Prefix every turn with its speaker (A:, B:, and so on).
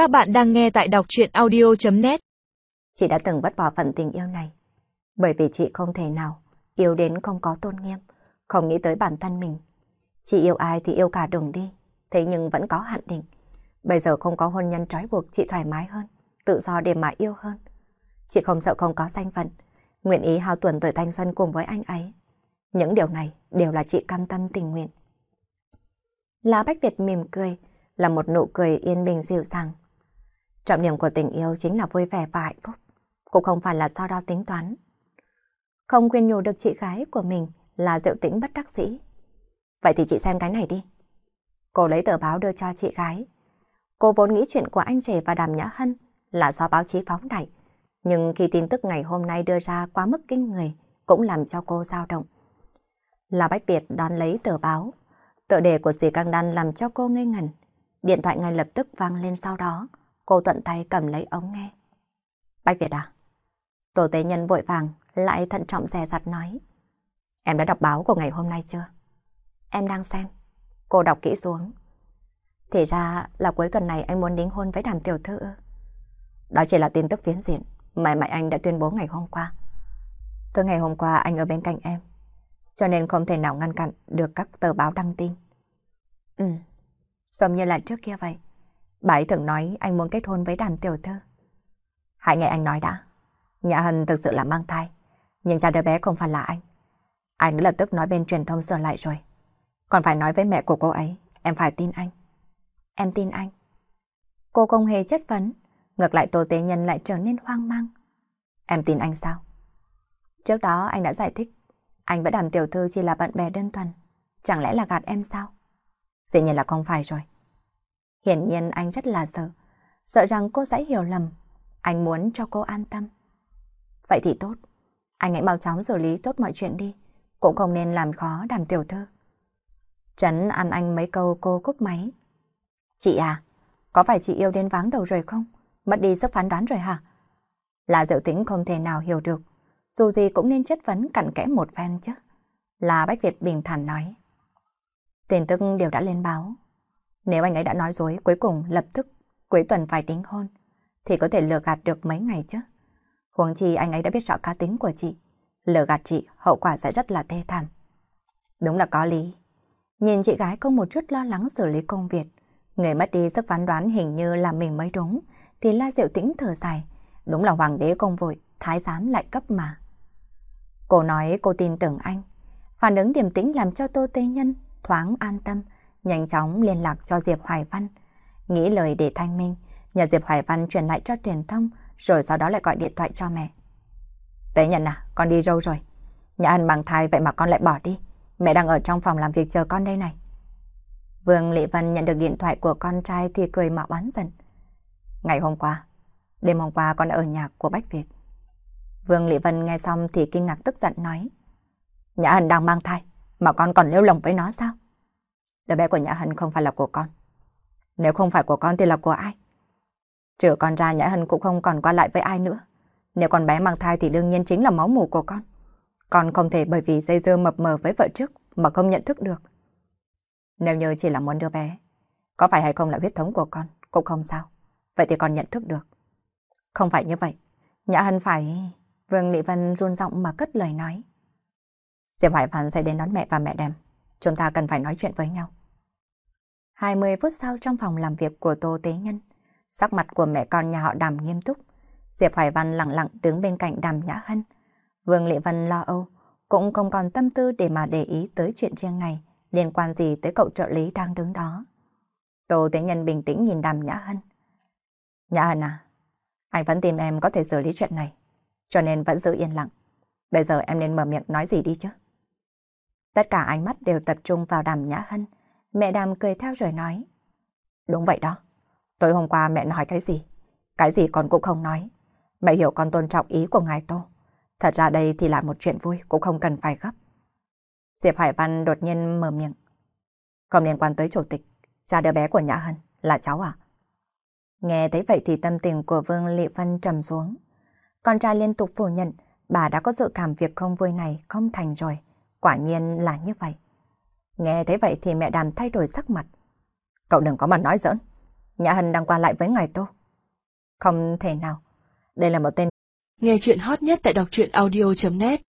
A: Các bạn đang nghe tại đọc chuyện audio.net
B: Chị đã từng vất bỏ phận tình yêu này. Bởi vì chị không thể nào yêu đến không có tôn nghiêm, không nghĩ tới bản thân mình. Chị yêu ai thì yêu cả đường đi, thế nhưng vẫn có hạn định. Bây giờ không có hôn nhân trói buộc chị thoải mái hơn, tự do để mà yêu hơn. Chị không sợ không có danh phận, nguyện ý hao tuần tuổi thanh xuân cùng với anh ấy. Những điều này đều là chị cam tâm tình nguyện. Lá Bách Việt mỉm cười, là một nụ cười yên bình dịu dàng. Trọng điểm của tình yêu chính là vui vẻ và hạnh phúc, cũng không phải là so đo tính toán. Không khuyên nhủ được chị gái của mình là diệu tĩnh bất đắc dĩ. Vậy thì chị xem cái này đi. Cô lấy tờ báo đưa cho chị gái. Cô vốn nghĩ chuyện của anh rể và đàm nhã hân là do báo chí phóng đại. Nhưng khi tin tức ngày hôm nay đưa ra quá mức kinh người, cũng làm cho cô dao động. Là Bách Việt đón lấy tờ báo. Tựa đề của dì Căng Đan làm cho cô ngây ngẩn. Điện thoại ngay lập tức vang lên sau đó. Cô thuận tay cầm lấy ống nghe. Bách Việt à? Tổ tế nhân vội vàng, lại thận trọng dè dặt nói. Em đã đọc báo của ngày hôm nay chưa? Em đang xem. Cô đọc kỹ xuống. Thì ra là cuối tuần này anh muốn đính hôn với đàm tiểu thư. Đó chỉ là tin tức phiến diện mà mẹ anh đã tuyên bố ngày hôm qua. Tối ngày hôm qua anh ở bên cạnh em, cho nên không thể nào ngăn cản được các tờ báo đăng tin. Ừ, giống như là trước kia vậy. Bà ấy thường nói anh muốn kết hôn với đàm tiểu thư. Hãy nghe anh nói đã. Nhã Hân thực sự là mang thai, nhưng cha đứa bé không phải là anh. Anh đã lập tức nói bên truyền thông sửa lại rồi. Còn phải nói với mẹ của cô ấy, em phải tin anh. Em tin anh. Cô không hề chất vấn, ngược lại Tô Tế Nhân lại trở nên hoang mang. Em tin anh sao? Trước đó anh đã giải thích, anh với đàm tiểu thư chỉ là bạn bè đơn thuần. Chẳng lẽ là gạt em sao? Dĩ nhiên là không phải rồi. Hiển nhiên anh rất là sợ, sợ rằng cô sẽ hiểu lầm. Anh muốn cho cô an tâm. Vậy thì tốt, anh hãy mau chóng xử lý tốt mọi chuyện đi, cũng không nên làm khó đàm tiểu thư. Trấn ăn anh mấy câu cô cúp máy. Chị à, có phải chị yêu đến váng đầu rồi không? Mất đi sức phán đoán rồi hả? Là diệu tĩnh không thể nào hiểu được, dù gì cũng nên chất vấn cặn kẽ một phen chứ. Là Bách Việt bình thản nói. Tin tức đều đã lên báo. Nếu anh ấy đã nói dối cuối cùng lập tức cuối tuần phải tính hôn, thì có thể lừa gạt được mấy ngày chứ. Huống chi anh ấy đã biết rõ cá tính của chị. Lừa gạt chị, hậu quả sẽ rất là thê thảm. Đúng là có lý. Nhìn chị gái có một chút lo lắng xử lý công việc. Người mất đi sức phán đoán hình như là mình mới đúng. Thì la diệu tĩnh thở dài. Đúng là hoàng đế công vội, thái giám lại cấp mà. Cô nói cô tin tưởng anh. Phản ứng điềm tĩnh làm cho Tô Tê Nhân thoáng an tâm, nhanh chóng liên lạc cho Diệp Hoài Văn. Nghĩ lời để thanh minh, nhờ Diệp Hoài Văn truyền lại cho truyền thông, rồi sau đó lại gọi điện thoại cho mẹ. Tế nhận à, con đi đâu rồi? Nhà ăn bằng thai vậy mà con lại bỏ đi. Mẹ đang ở trong phòng làm việc chờ con đây này. Vương Lệ Vân nhận được điện thoại của con trai thì cười mà oán giận. Ngày hôm qua, đêm hôm qua con ở nhà của Bách Việt. Vương Lệ Vân nghe xong thì kinh ngạc tức giận nói. Nhã Hân đang mang thai, mà con còn lêu lồng với nó sao? Đứa bé của Nhã Hân không phải là của con. Nếu không phải của con thì là của ai? Trừ con ra Nhã Hân cũng không còn qua lại với ai nữa. Nếu con bé mang thai thì đương nhiên chính là máu mù của con. Con không thể bởi vì dây dưa mập mờ với vợ trước mà không nhận thức được. Nếu như chỉ là muốn đứa bé, có phải hay không là huyết thống của con, cũng không sao. Vậy thì con nhận thức được. Không phải như vậy. Nhã Hân phải... Vương Lị Vân run giọng mà cất lời nói. Diệp Hoài Văn sẽ đến đón mẹ và mẹ đem. Chúng ta cần phải nói chuyện với nhau. 20 phút sau trong phòng làm việc của Tô Tế Nhân, sắc mặt của mẹ con nhà họ đàm nghiêm túc. Diệp Hoài Văn lặng lặng đứng bên cạnh đàm nhã hân. Vương Lệ văn lo âu, cũng không còn tâm tư để mà để ý tới chuyện riêng này, liên quan gì tới cậu trợ lý đang đứng đó. Tô Tế Nhân bình tĩnh nhìn đàm nhã hân. Nhã hân à, anh vẫn tìm em có thể xử lý chuyện này, cho nên vẫn giữ yên lặng. Bây giờ em nên mở miệng nói gì đi chứ? Tất cả ánh mắt đều tập trung vào đàm nhã hân. Mẹ đàm cười theo rồi nói. Đúng vậy đó. Tối hôm qua mẹ nói cái gì? Cái gì con cũng không nói. Mẹ hiểu con tôn trọng ý của ngài Tô. Thật ra đây thì là một chuyện vui, cũng không cần phải gấp. Diệp Hải Văn đột nhiên mở miệng. Không liên quan tới chủ tịch, cha đứa bé của Nhã Hân, là cháu à? Nghe thấy vậy thì tâm tình của Vương Lị Văn trầm xuống. Con trai liên tục phủ nhận, bà đã có dự cảm việc không vui này không thành rồi. Quả nhiên là như vậy. Nghe thấy vậy thì mẹ đàm thay đổi sắc mặt. Cậu đừng có mà nói giỡn. Nhã Hân đang qua lại với ngài Tô. Không thể nào. Đây là một tên...
A: Nghe chuyện hot nhất tại đọc truyện audio.net